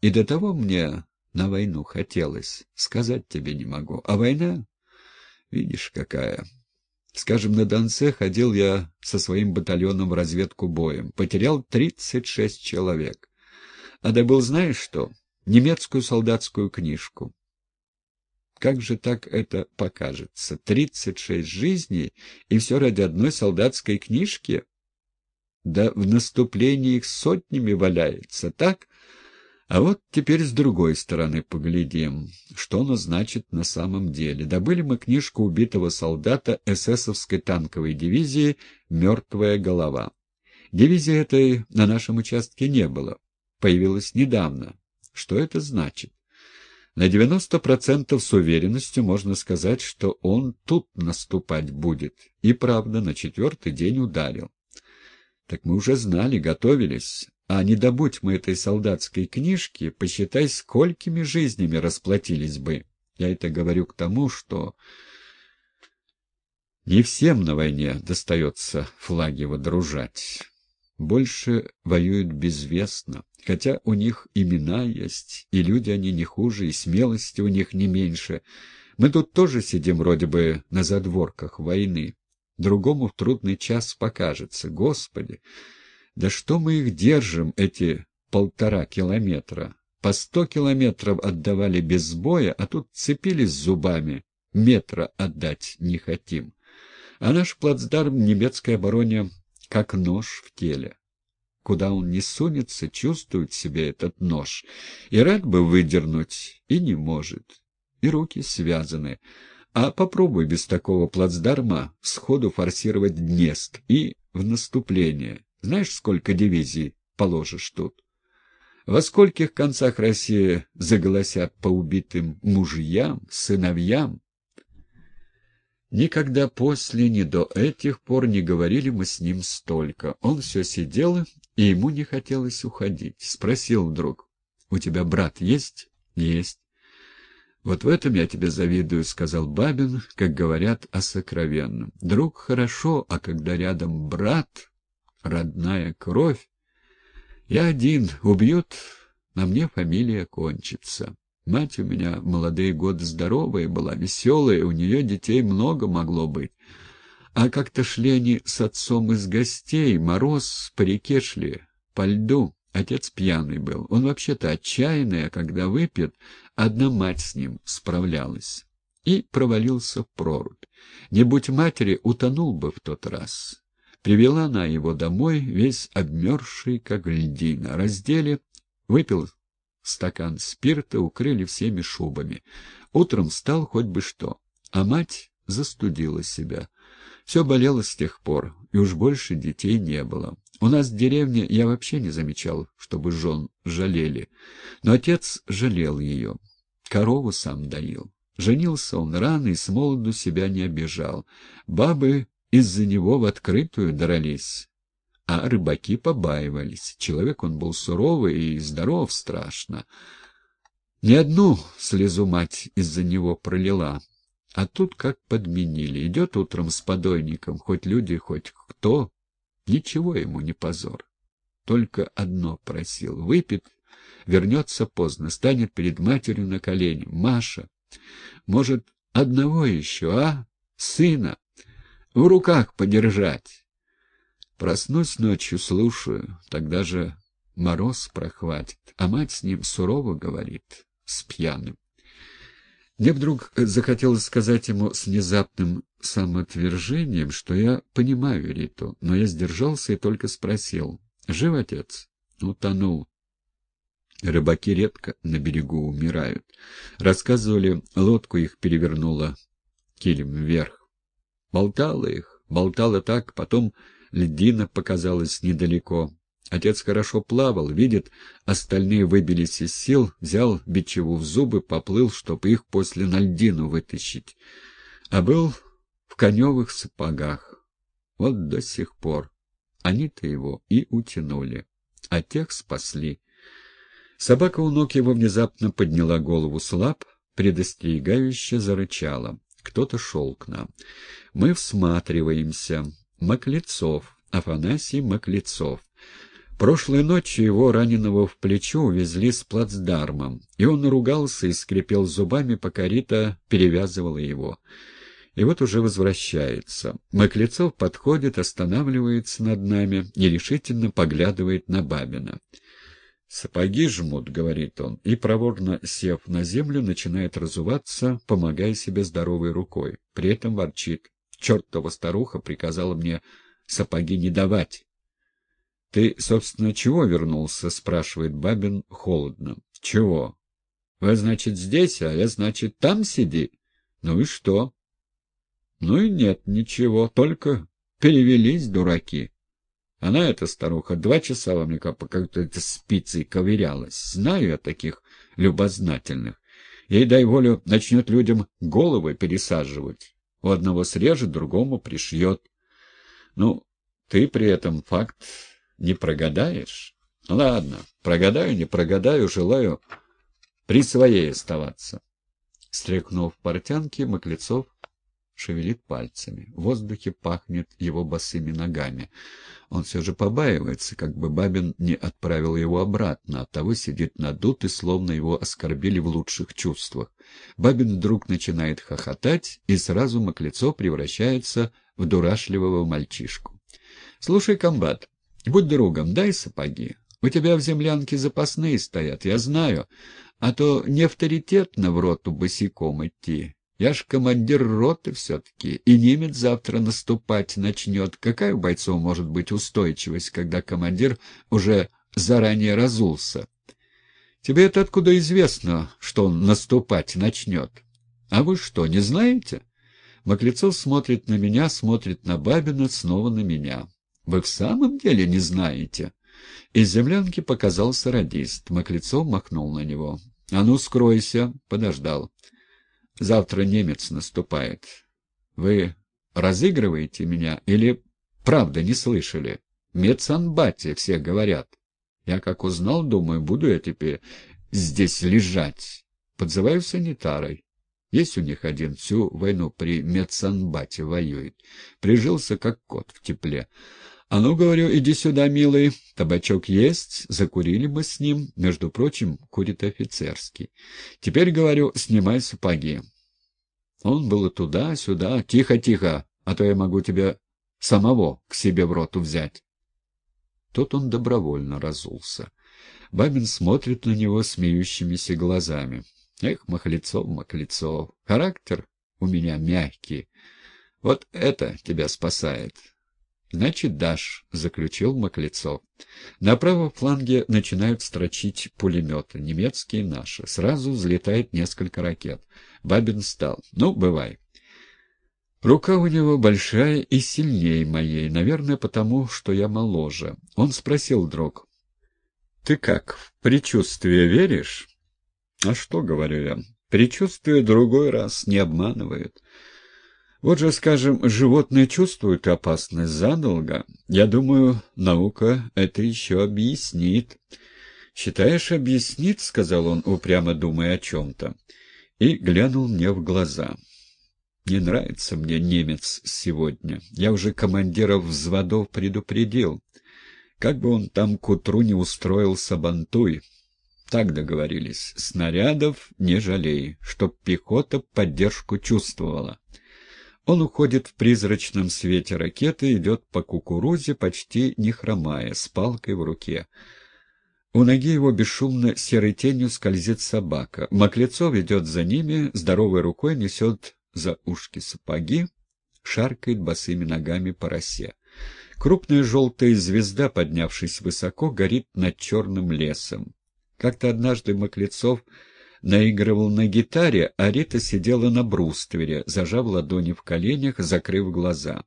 И до того мне на войну хотелось, сказать тебе не могу. А война, видишь, какая. Скажем, на Донце ходил я со своим батальоном в разведку боем. Потерял 36 человек. А добыл знаешь что? Немецкую солдатскую книжку. Как же так это покажется? Тридцать шесть жизней, и все ради одной солдатской книжки? Да в наступлении их сотнями валяется, так? А вот теперь с другой стороны поглядим, что оно значит на самом деле. Добыли мы книжку убитого солдата эсэсовской танковой дивизии «Мертвая голова». Дивизии этой на нашем участке не было. Появилась недавно. Что это значит? На 90% с уверенностью можно сказать, что он тут наступать будет. И правда, на четвертый день ударил. Так мы уже знали, готовились. А не добудь мы этой солдатской книжки, посчитай, сколькими жизнями расплатились бы. Я это говорю к тому, что не всем на войне достается флаги водружать. Больше воюют безвестно. Хотя у них имена есть, и люди они не хуже, и смелости у них не меньше. Мы тут тоже сидим вроде бы на задворках войны. Другому в трудный час покажется. Господи, да что мы их держим, эти полтора километра? По сто километров отдавали без боя, а тут цепились зубами. Метра отдать не хотим. А наш плацдарм немецкой обороне как нож в теле. Куда он не сунется, чувствует себе этот нож. И рад бы выдернуть, и не может. И руки связаны. А попробуй без такого плацдарма сходу форсировать Днест и в наступление. Знаешь, сколько дивизий положишь тут? Во скольких концах России заголосят по убитым мужьям, сыновьям? Никогда после, ни до этих пор не говорили мы с ним столько. Он все сидел, и ему не хотелось уходить. Спросил вдруг, «У тебя брат есть?» «Есть». «Вот в этом я тебе завидую», — сказал Бабин, как говорят о сокровенном. «Друг хорошо, а когда рядом брат, родная кровь, я один, убьют, на мне фамилия кончится». Мать у меня молодые годы здоровая была, веселая, у нее детей много могло быть. А как-то шли они с отцом из гостей, мороз, по реке шли, по льду. Отец пьяный был. Он вообще-то отчаянный, а когда выпьет, одна мать с ним справлялась. И провалился в прорубь. Не будь матери, утонул бы в тот раз. Привела она его домой, весь обмерзший, как льдина. Раздели, выпил стакан спирта, укрыли всеми шубами. Утром встал хоть бы что, а мать застудила себя. Все болело с тех пор, и уж больше детей не было. У нас в деревне я вообще не замечал, чтобы жен жалели. Но отец жалел ее. Корову сам доил. Женился он рано и с молоду себя не обижал. Бабы из-за него в открытую дрались а рыбаки побаивались. Человек он был суровый и здоров страшно. Ни одну слезу мать из-за него пролила, а тут как подменили. Идет утром с подойником, хоть люди, хоть кто, ничего ему не позор. Только одно просил — выпит, вернется поздно, станет перед матерью на колени. Маша, может, одного еще, а? Сына? В руках подержать. Проснусь ночью, слушаю, тогда же мороз прохватит, а мать с ним сурово говорит, с пьяным. Мне вдруг захотелось сказать ему с внезапным самоотвержением, что я понимаю Риту, но я сдержался и только спросил, «Жив отец?» «Утонул». Рыбаки редко на берегу умирают. Рассказывали, лодку их перевернула килем вверх. Болтала их, болтала так, потом льдина показалась недалеко. Отец хорошо плавал, видит, остальные выбились из сил, взял бичеву в зубы, поплыл, чтобы их после на льдину вытащить. А был в коневых сапогах. Вот до сих пор. Они-то его и утянули, а тех спасли. Собака у ног его внезапно подняла голову слаб, предостерегающе зарычала. Кто-то шел к нам. Мы всматриваемся. Маклецов, Афанасий Маклецов. Прошлой ночью его, раненого в плечо, увезли с плацдармом, и он ругался и скрипел зубами, пока Рита перевязывала его. И вот уже возвращается. Маклецов подходит, останавливается над нами, нерешительно поглядывает на Бабина. «Сапоги жмут», — говорит он, и, проворно сев на землю, начинает разуваться, помогая себе здоровой рукой. При этом ворчит. «Чертова старуха приказала мне сапоги не давать». — Ты, собственно, чего вернулся? — спрашивает Бабин холодно. — Чего? — Вы, значит, здесь, а я, значит, там сиди. Ну и что? — Ну и нет ничего, только перевелись дураки. Она, эта старуха, два часа во мне как то спицей ковырялась. Знаю я таких любознательных. Ей, дай волю, начнет людям головы пересаживать. У одного срежет, другому пришьет. Ну, ты при этом факт не прогадаешь? Ладно, прогадаю, не прогадаю, желаю при своей оставаться. Стряхнув портянки, Маклецов шевелит пальцами. В воздухе пахнет его босыми ногами. Он все же побаивается, как бы Бабин не отправил его обратно, а того сидит надут и словно его оскорбили в лучших чувствах. Бабин вдруг начинает хохотать, и сразу Маклецов превращается в дурашливого мальчишку. — Слушай, комбат, Будь другом, дай сапоги. У тебя в землянке запасные стоят, я знаю. А то не авторитетно в роту босиком идти. Я ж командир роты все-таки, и немец завтра наступать начнет. Какая у бойцов может быть устойчивость, когда командир уже заранее разулся? Тебе это откуда известно, что он наступать начнет? А вы что, не знаете? Маклецов смотрит на меня, смотрит на Бабина, снова на меня. Вы в самом деле не знаете?» Из землянки показался радист. Маклецов махнул на него. «А ну, скройся!» — подождал. «Завтра немец наступает. Вы разыгрываете меня или правда не слышали? Медсанбате все говорят. Я как узнал, думаю, буду я теперь здесь лежать. Подзываю санитарой. Есть у них один, всю войну при медсанбате воюет. Прижился, как кот в тепле. «А ну, — говорю, — иди сюда, милый. Табачок есть, закурили мы с ним. Между прочим, курит офицерский. Теперь, говорю, снимай сапоги». Он было туда-сюда. «Тихо, тихо, а то я могу тебя самого к себе в роту взять». Тут он добровольно разулся. Бабин смотрит на него смеющимися глазами. «Эх, Махлецов, Махлецов, характер у меня мягкий. Вот это тебя спасает». «Значит, дашь», — заключил Маклецов. На правом фланге начинают строчить пулеметы, немецкие наши. Сразу взлетает несколько ракет. Бабин встал. «Ну, бывай». Рука у него большая и сильнее моей, наверное, потому, что я моложе. Он спросил друг. «Ты как, в предчувствие веришь?» «А что, — говорю я, — предчувствие другой раз не обманывает». Вот же, скажем, животные чувствуют опасность задолго. Я думаю, наука это еще объяснит. «Считаешь, объяснит?» — сказал он, упрямо думая о чем-то. И глянул мне в глаза. «Не нравится мне немец сегодня. Я уже командиров взводов предупредил. Как бы он там к утру не устроил сабантуй. Так договорились. Снарядов не жалей, чтоб пехота поддержку чувствовала». Он уходит в призрачном свете ракеты, идет по кукурузе, почти не хромая, с палкой в руке. У ноги его бесшумно серой тенью скользит собака. Маклецов идет за ними, здоровой рукой несет за ушки сапоги, шаркает босыми ногами по росе. Крупная желтая звезда, поднявшись высоко, горит над черным лесом. Как-то однажды Маклецов наигрывал на гитаре, а Рита сидела на бруствере, зажав ладони в коленях, закрыв глаза.